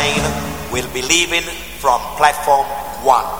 train will be leaving from platform one.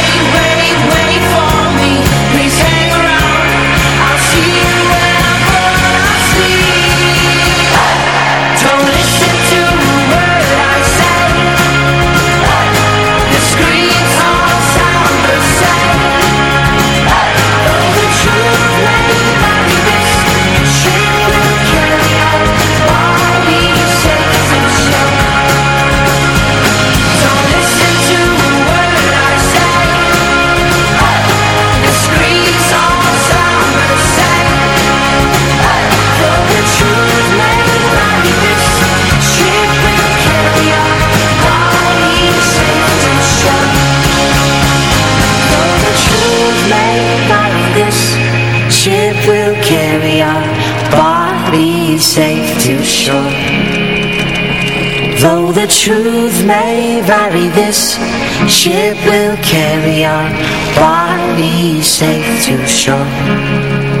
safe to shore Though the truth may vary, this ship will carry our bodies safe to shore.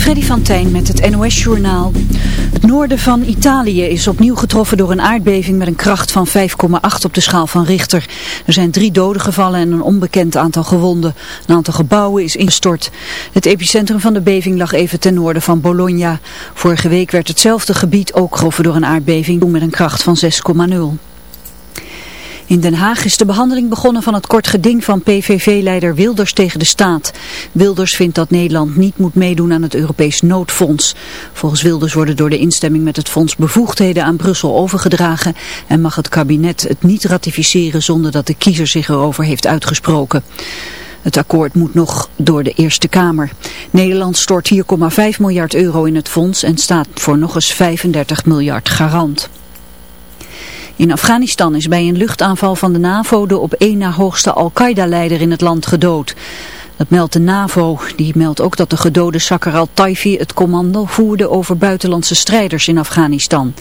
Freddy van Tijn met het NOS-journaal. Het noorden van Italië is opnieuw getroffen door een aardbeving met een kracht van 5,8 op de schaal van Richter. Er zijn drie doden gevallen en een onbekend aantal gewonden. Een aantal gebouwen is ingestort. Het epicentrum van de beving lag even ten noorden van Bologna. Vorige week werd hetzelfde gebied ook getroffen door een aardbeving met een kracht van 6,0. In Den Haag is de behandeling begonnen van het kort geding van PVV-leider Wilders tegen de staat. Wilders vindt dat Nederland niet moet meedoen aan het Europees noodfonds. Volgens Wilders worden door de instemming met het fonds bevoegdheden aan Brussel overgedragen en mag het kabinet het niet ratificeren zonder dat de kiezer zich erover heeft uitgesproken. Het akkoord moet nog door de Eerste Kamer. Nederland stort 4,5 miljard euro in het fonds en staat voor nog eens 35 miljard garant. In Afghanistan is bij een luchtaanval van de NAVO de op één na hoogste Al-Qaeda-leider in het land gedood. Dat meldt de NAVO. Die meldt ook dat de gedode Sakar al-Taifi het commando voerde over buitenlandse strijders in Afghanistan.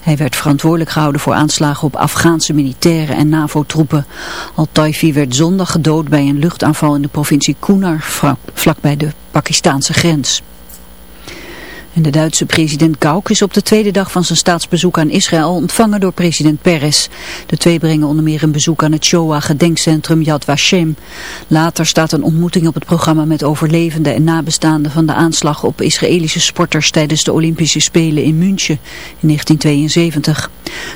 Hij werd verantwoordelijk gehouden voor aanslagen op Afghaanse militairen en NAVO-troepen. Al-Taifi werd zondag gedood bij een luchtaanval in de provincie Kunar, vlakbij de Pakistanse grens. De Duitse president Gauck is op de tweede dag van zijn staatsbezoek aan Israël ontvangen door president Peres. De twee brengen onder meer een bezoek aan het Shoah-gedenkcentrum Yad Vashem. Later staat een ontmoeting op het programma met overlevenden en nabestaanden van de aanslag op Israëlische sporters tijdens de Olympische Spelen in München in 1972.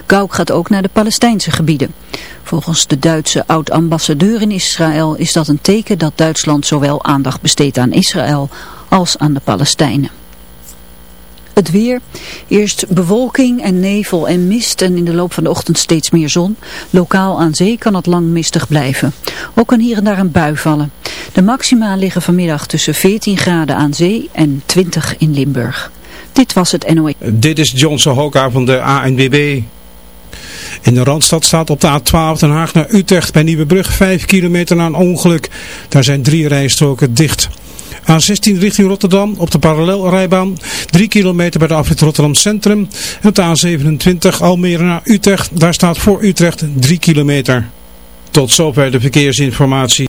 Gauck gaat ook naar de Palestijnse gebieden. Volgens de Duitse oud-ambassadeur in Israël is dat een teken dat Duitsland zowel aandacht besteedt aan Israël als aan de Palestijnen. Het weer, eerst bewolking en nevel en mist en in de loop van de ochtend steeds meer zon. Lokaal aan zee kan het lang mistig blijven. Ook kan hier en daar een bui vallen. De maxima liggen vanmiddag tussen 14 graden aan zee en 20 in Limburg. Dit was het NOE. Dit is Johnson Hoka van de ANWB. In de Randstad staat op de A12 Den Haag naar Utrecht bij Nieuwebrug 5 kilometer na een ongeluk. Daar zijn drie rijstroken dicht. A16 richting Rotterdam op de parallelrijbaan. 3 kilometer bij de afrit Rotterdam Centrum. En op de A27 Almere naar Utrecht. Daar staat voor Utrecht 3 kilometer. Tot zover de verkeersinformatie.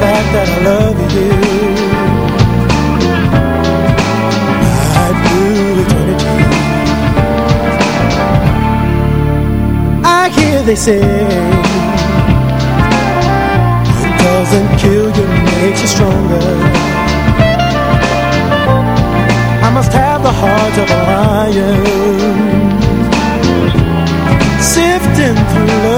fact that I love you. Right through eternity I hear they say It doesn't kill you, makes you stronger. I must have the heart of a lion Sifting through love's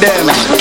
Damn.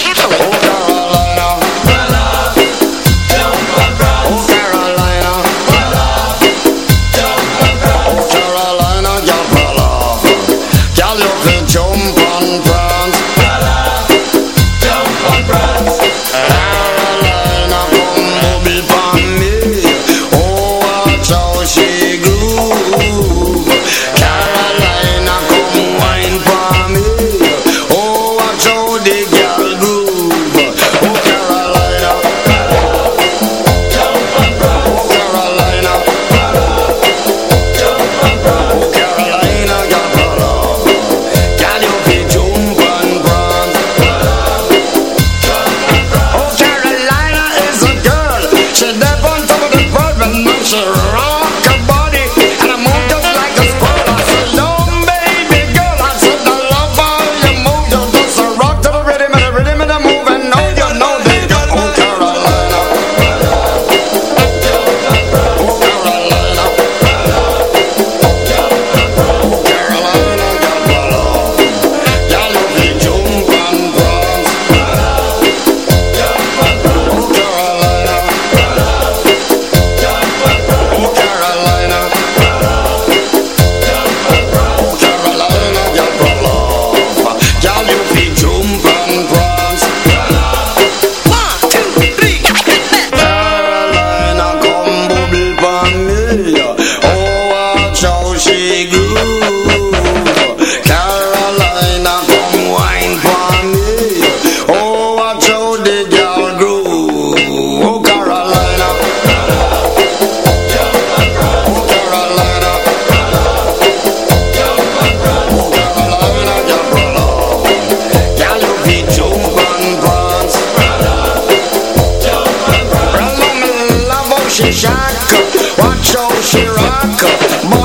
Here I come.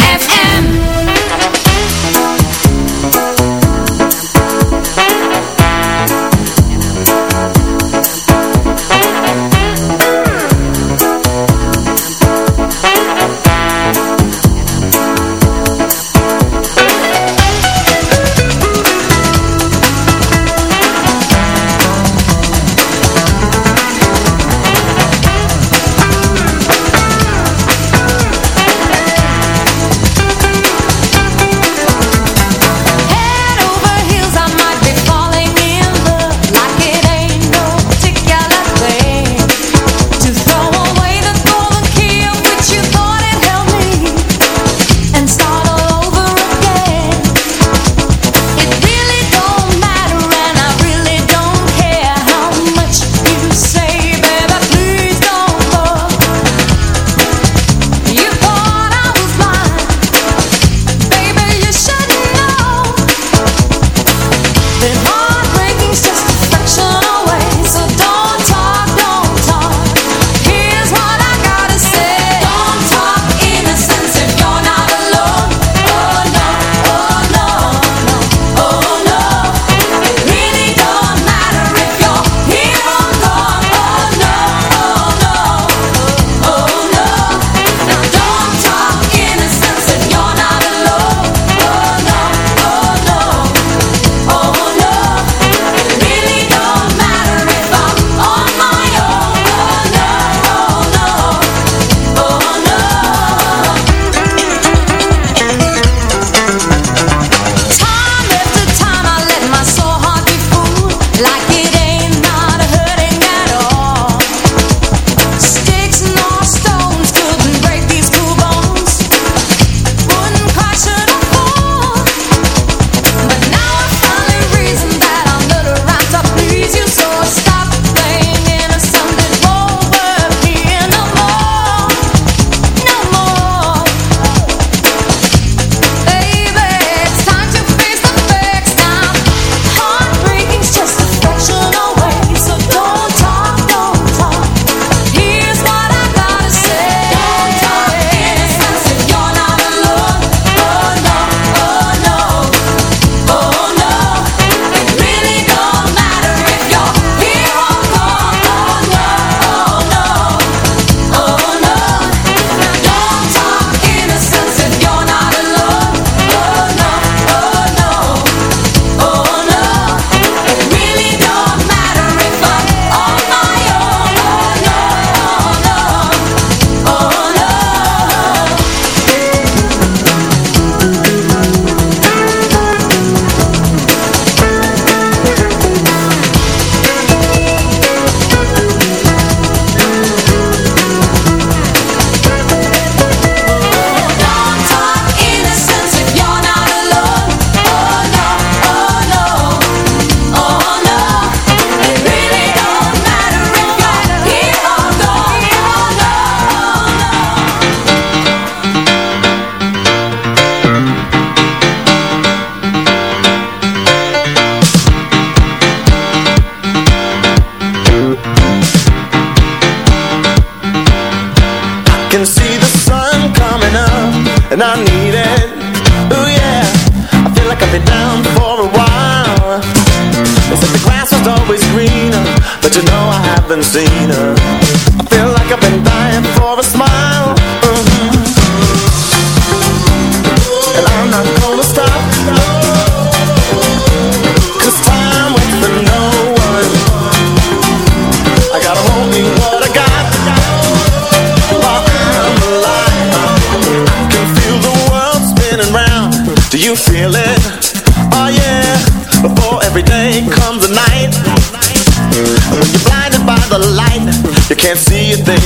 seen her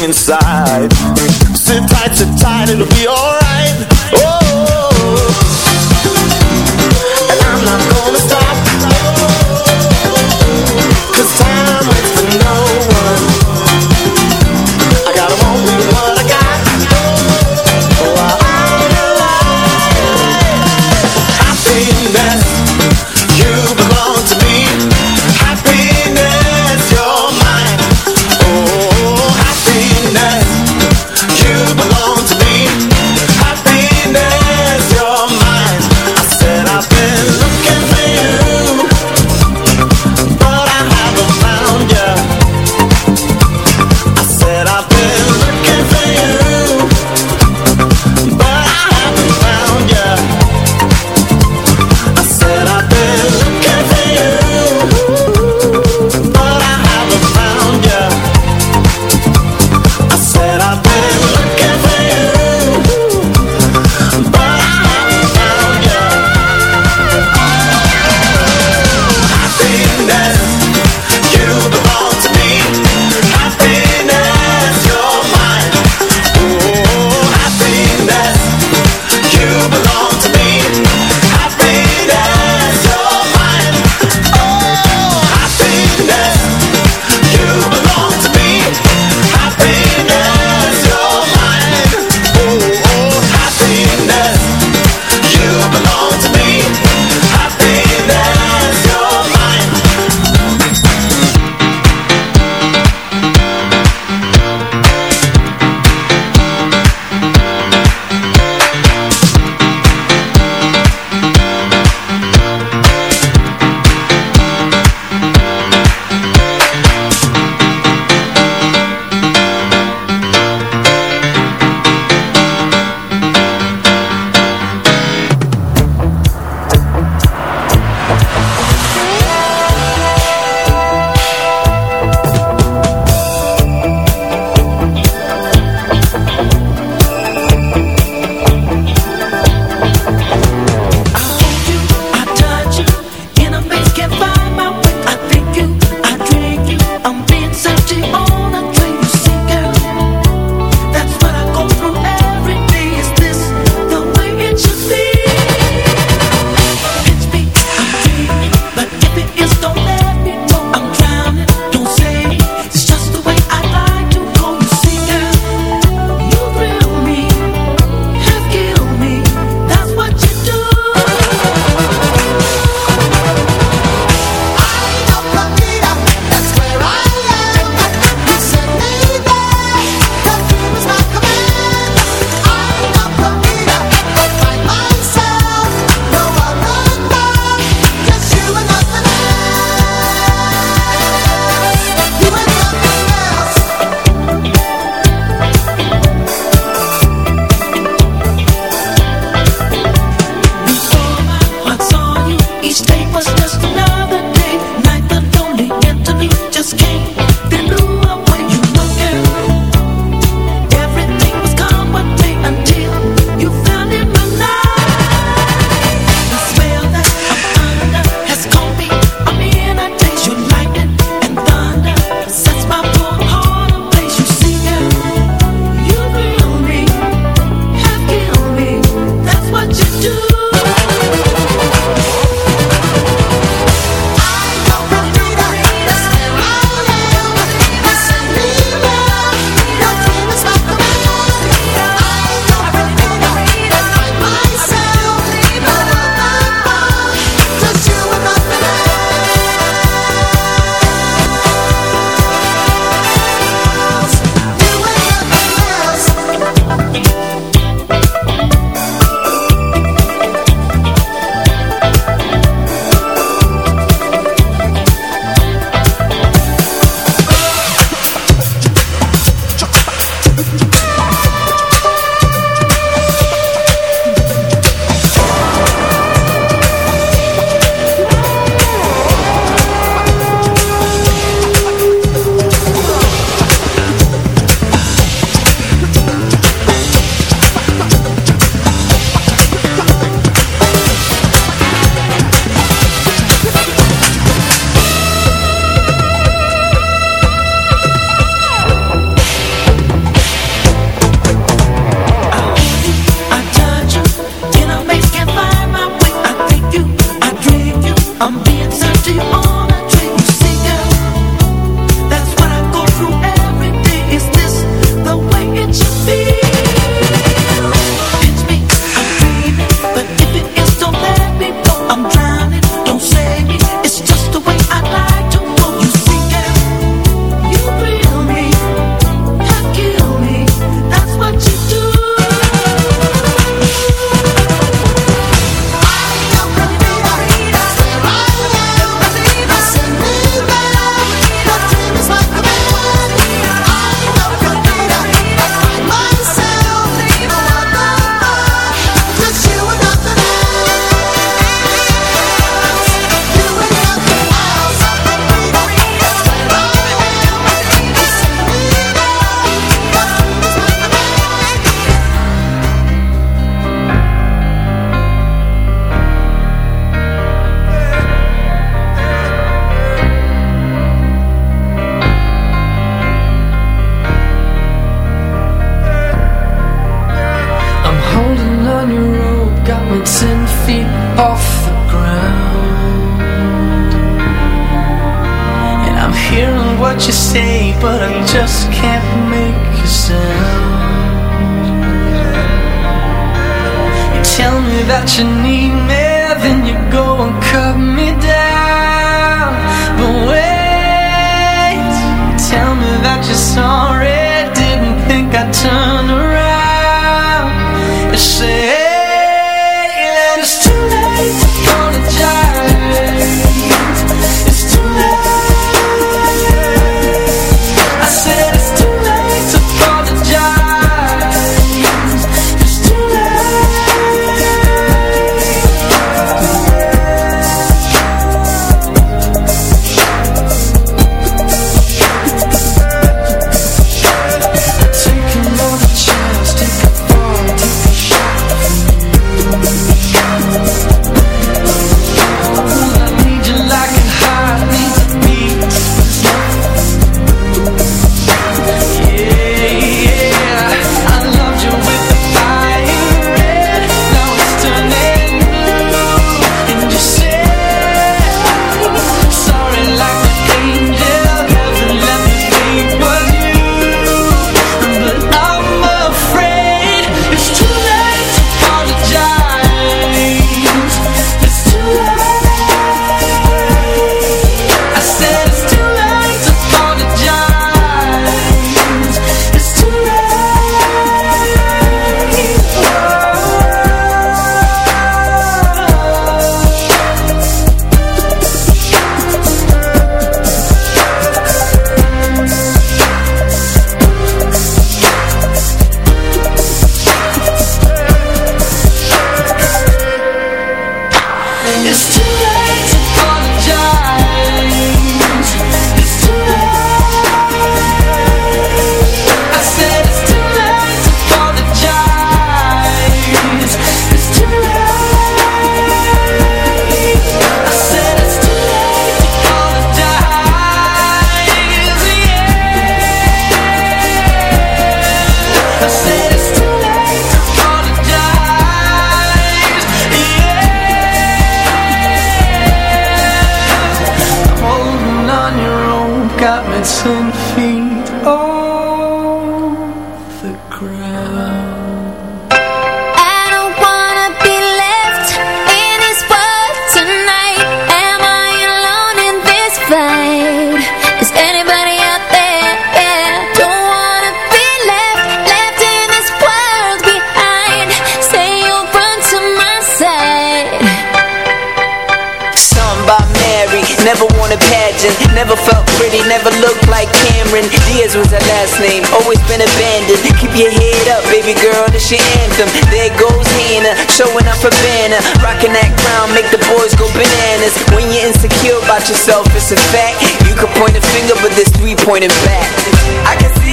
inside.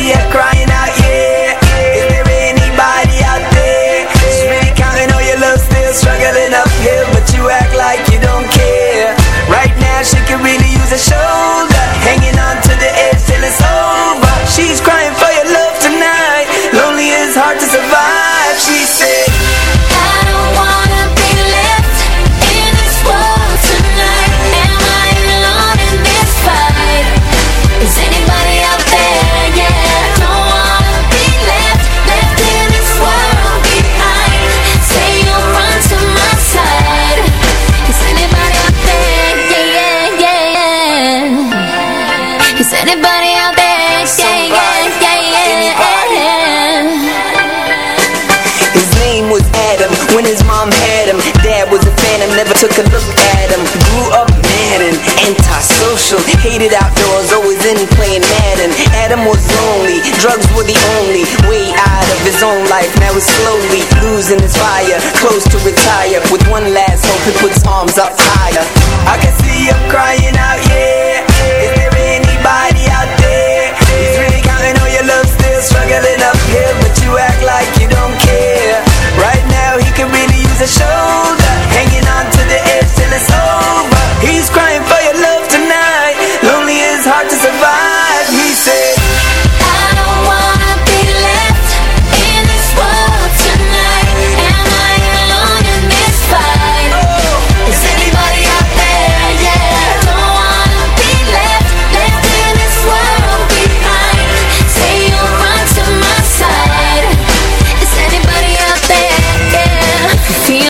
yeah, cry. Heated outdoors, always in playing Madden. Adam was lonely, drugs were the only way out of his own life. Now he's slowly losing his fire, close to retire. With one last hope, he puts arms up higher. I can see him crying out.